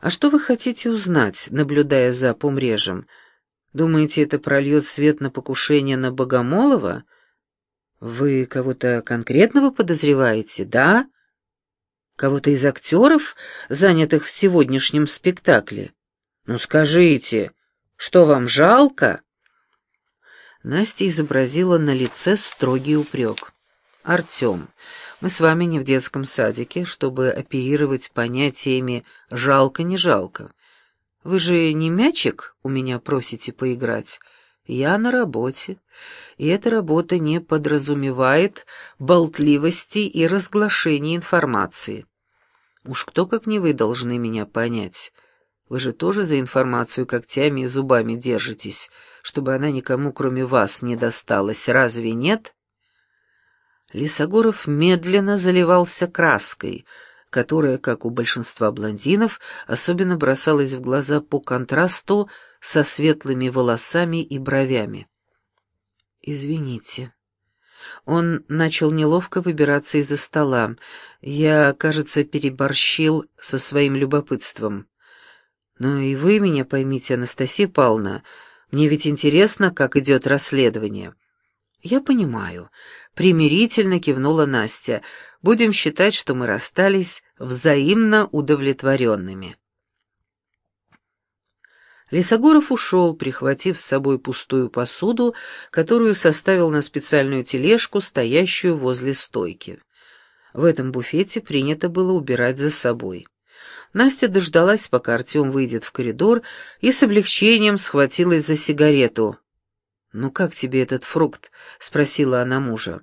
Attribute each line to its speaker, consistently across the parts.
Speaker 1: А что вы хотите узнать, наблюдая за помрежем? Думаете, это прольет свет на покушение на Богомолова? Вы кого-то конкретного подозреваете, да? Кого-то из актеров, занятых в сегодняшнем спектакле? Ну скажите, что вам жалко?» Настя изобразила на лице строгий упрек. «Артем, мы с вами не в детском садике, чтобы оперировать понятиями «жалко-не жалко». Вы же не мячик у меня просите поиграть? Я на работе, и эта работа не подразумевает болтливости и разглашения информации. Уж кто, как не вы, должны меня понять. Вы же тоже за информацию когтями и зубами держитесь, чтобы она никому, кроме вас, не досталась, разве нет?» Лисогоров медленно заливался краской, которая, как у большинства блондинов, особенно бросалась в глаза по контрасту со светлыми волосами и бровями. «Извините». Он начал неловко выбираться из-за стола. Я, кажется, переборщил со своим любопытством. «Но и вы меня поймите, Анастасия Павловна, мне ведь интересно, как идет расследование». «Я понимаю», — примирительно кивнула Настя. «Будем считать, что мы расстались взаимно удовлетворенными». Лисогоров ушел, прихватив с собой пустую посуду, которую составил на специальную тележку, стоящую возле стойки. В этом буфете принято было убирать за собой. Настя дождалась, пока Артем выйдет в коридор, и с облегчением схватилась за сигарету. «Ну как тебе этот фрукт?» — спросила она мужа.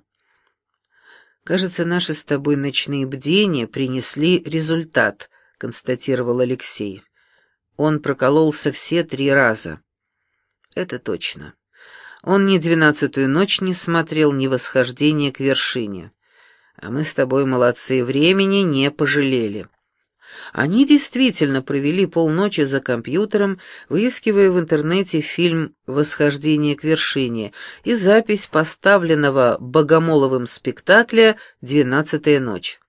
Speaker 1: «Кажется, наши с тобой ночные бдения принесли результат», — констатировал Алексей. Он прокололся все три раза. «Это точно. Он ни двенадцатую ночь не смотрел, ни восхождение к вершине. А мы с тобой, молодцы, времени не пожалели». Они действительно провели полночи за компьютером, выискивая в интернете фильм «Восхождение к вершине» и запись поставленного Богомоловым спектакля «Двенадцатая ночь».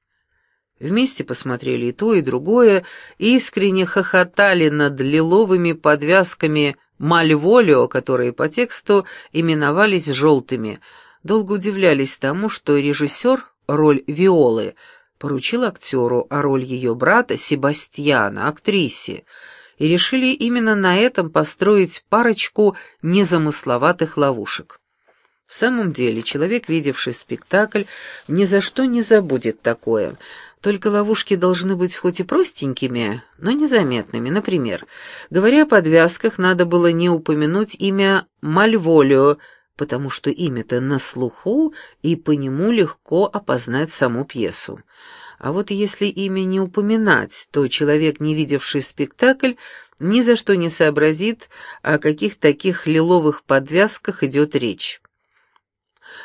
Speaker 1: Вместе посмотрели и то, и другое, и искренне хохотали над лиловыми подвязками «Мальволио», которые по тексту именовались «желтыми», долго удивлялись тому, что режиссер роль Виолы – поручил актеру, а роль ее брата Себастьяна, актрисе, и решили именно на этом построить парочку незамысловатых ловушек. В самом деле, человек, видевший спектакль, ни за что не забудет такое. Только ловушки должны быть хоть и простенькими, но незаметными. Например, говоря о подвязках, надо было не упомянуть имя Мальволио, потому что имя-то на слуху, и по нему легко опознать саму пьесу. А вот если имя не упоминать, то человек, не видевший спектакль, ни за что не сообразит, о каких таких лиловых подвязках идет речь.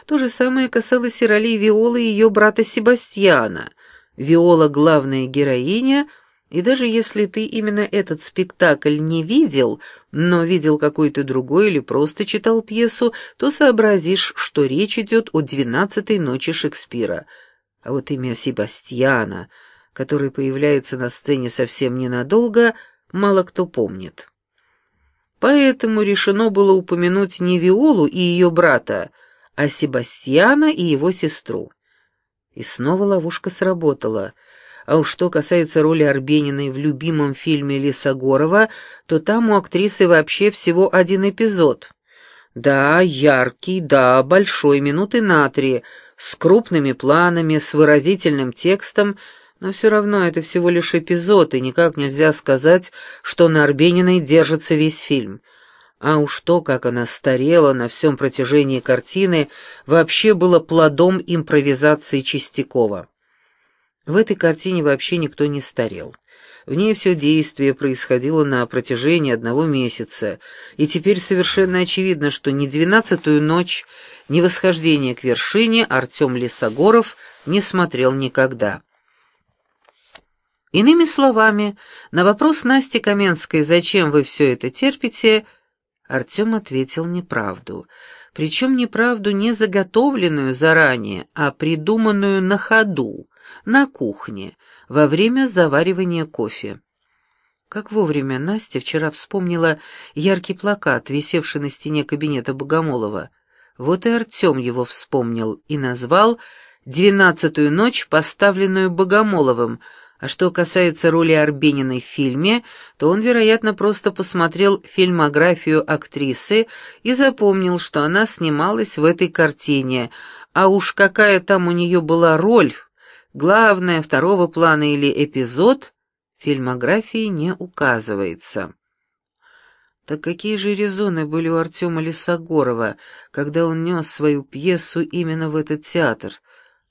Speaker 1: То же самое касалось и роли Виолы и ее брата Себастьяна. Виола — главная героиня — и даже если ты именно этот спектакль не видел, но видел какой-то другой или просто читал пьесу, то сообразишь, что речь идет о «Двенадцатой ночи Шекспира». А вот имя Себастьяна, который появляется на сцене совсем ненадолго, мало кто помнит. Поэтому решено было упомянуть не Виолу и ее брата, а Себастьяна и его сестру. И снова ловушка сработала — а уж что касается роли Арбениной в любимом фильме Лисогорова, то там у актрисы вообще всего один эпизод. Да, яркий, да, большой, минуты на три, с крупными планами, с выразительным текстом, но все равно это всего лишь эпизод, и никак нельзя сказать, что на Арбениной держится весь фильм. А уж то, как она старела на всем протяжении картины, вообще было плодом импровизации Чистякова. В этой картине вообще никто не старел. В ней все действие происходило на протяжении одного месяца, и теперь совершенно очевидно, что ни «Двенадцатую ночь», ни «Восхождение к вершине» Артем Лесогоров не смотрел никогда. Иными словами, на вопрос Насти Каменской «Зачем вы все это терпите?» Артем ответил неправду. Причем неправду не заготовленную заранее, а придуманную на ходу, на кухне, во время заваривания кофе. Как вовремя Настя вчера вспомнила яркий плакат, висевший на стене кабинета Богомолова. Вот и Артем его вспомнил и назвал «Двенадцатую ночь, поставленную Богомоловым», а что касается роли Арбениной в фильме, то он, вероятно, просто посмотрел фильмографию актрисы и запомнил, что она снималась в этой картине, а уж какая там у нее была роль, главная, второго плана или эпизод, фильмографии не указывается. Так какие же резоны были у Артема Лисогорова, когда он нес свою пьесу именно в этот театр?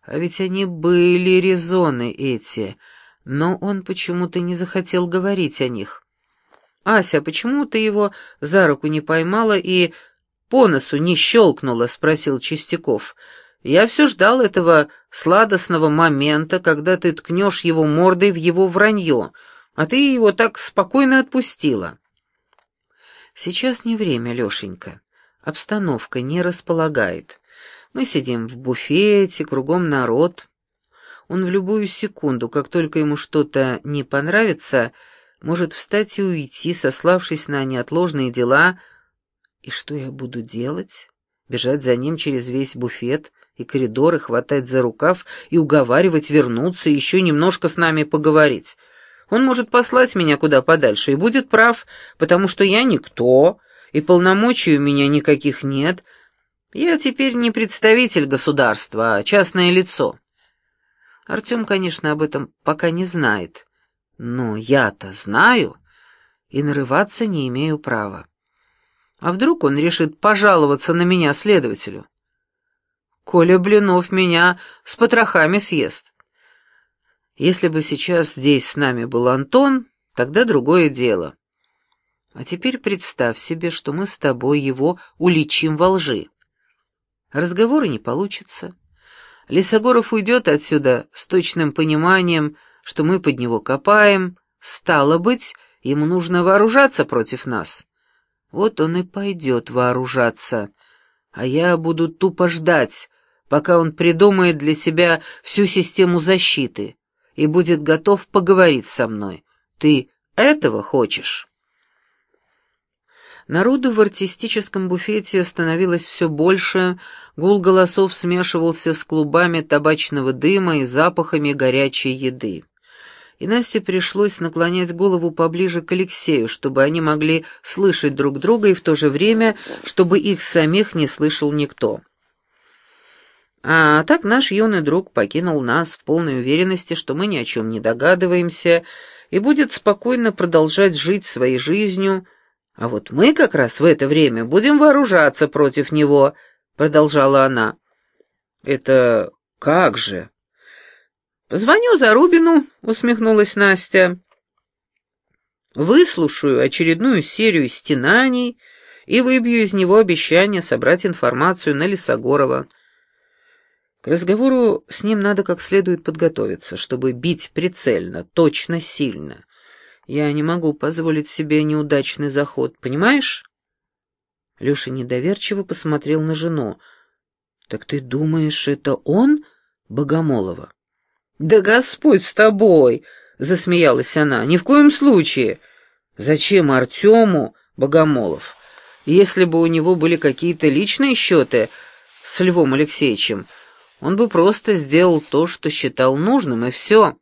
Speaker 1: А ведь они были резоны эти, но он почему-то не захотел говорить о них. «Ася, почему ты его за руку не поймала и по носу не щелкнула?» — спросил Чистяков. «Я все ждал этого сладостного момента, когда ты ткнешь его мордой в его вранье, а ты его так спокойно отпустила. Сейчас не время, Лешенька. Обстановка не располагает. Мы сидим в буфете, кругом народ. Он в любую секунду, как только ему что-то не понравится, может встать и уйти, сославшись на неотложные дела. И что я буду делать? Бежать за ним через весь буфет — и коридоры, хватать за рукав и уговаривать вернуться и еще немножко с нами поговорить. Он может послать меня куда подальше и будет прав, потому что я никто, и полномочий у меня никаких нет. Я теперь не представитель государства, а частное лицо. Артем, конечно, об этом пока не знает, но я-то знаю и нарываться не имею права. А вдруг он решит пожаловаться на меня следователю? Коля Блинов меня с потрохами съест. Если бы сейчас здесь с нами был Антон, тогда другое дело. А теперь представь себе, что мы с тобой его уличим во лжи. Разговора не получится. Лисогоров уйдет отсюда с точным пониманием, что мы под него копаем. Стало быть, ему нужно вооружаться против нас. Вот он и пойдет вооружаться, а я буду тупо ждать, пока он придумает для себя всю систему защиты и будет готов поговорить со мной. Ты этого хочешь?» Народу в артистическом буфете становилось все больше, гул голосов смешивался с клубами табачного дыма и запахами горячей еды. И Насте пришлось наклонять голову поближе к Алексею, чтобы они могли слышать друг друга и в то же время, чтобы их самих не слышал никто. А так наш юный друг покинул нас в полной уверенности, что мы ни о чем не догадываемся и будет спокойно продолжать жить своей жизнью, а вот мы как раз в это время будем вооружаться против него, продолжала она. Это как же? Позвоню Зарубину, усмехнулась Настя. Выслушаю очередную серию стенаний и выбью из него обещание собрать информацию на Лисогорова. К разговору с ним надо как следует подготовиться, чтобы бить прицельно, точно, сильно. Я не могу позволить себе неудачный заход, понимаешь? Леша недоверчиво посмотрел на жену. «Так ты думаешь, это он, Богомолова?» «Да Господь с тобой!» — засмеялась она. «Ни в коем случае! Зачем Артему Богомолов? Если бы у него были какие-то личные счеты с Львом Алексеевичем, он бы просто сделал то, что считал нужным, и все.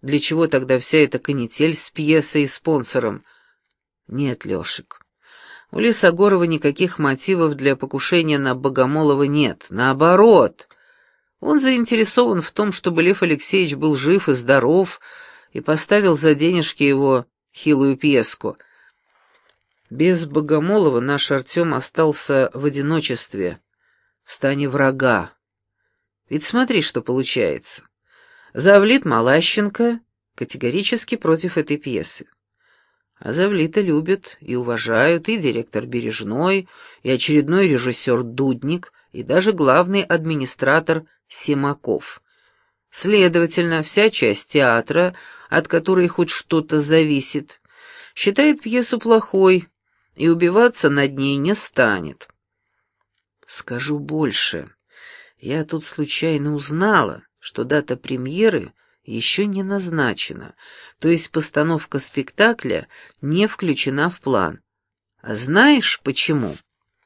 Speaker 1: Для чего тогда вся эта канитель с пьесой и спонсором? Нет, Лешек, у Лисогорова никаких мотивов для покушения на Богомолова нет. Наоборот, он заинтересован в том, чтобы Лев Алексеевич был жив и здоров, и поставил за денежки его хилую пьеску. Без Богомолова наш Артем остался в одиночестве, в стане врага. Ведь смотри, что получается. Завлит Малащенко категорически против этой пьесы. А Завлита любят и уважают и директор Бережной, и очередной режиссер Дудник, и даже главный администратор Семаков. Следовательно, вся часть театра, от которой хоть что-то зависит, считает пьесу плохой и убиваться над ней не станет. Скажу больше. Я тут случайно узнала, что дата премьеры еще не назначено, то есть постановка спектакля не включена в план. А знаешь почему?